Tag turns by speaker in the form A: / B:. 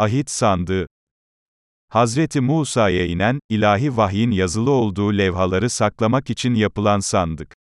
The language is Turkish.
A: Ahit sandığı. Hazreti Musa'ya inen, ilahi vahyin yazılı olduğu levhaları saklamak için yapılan sandık.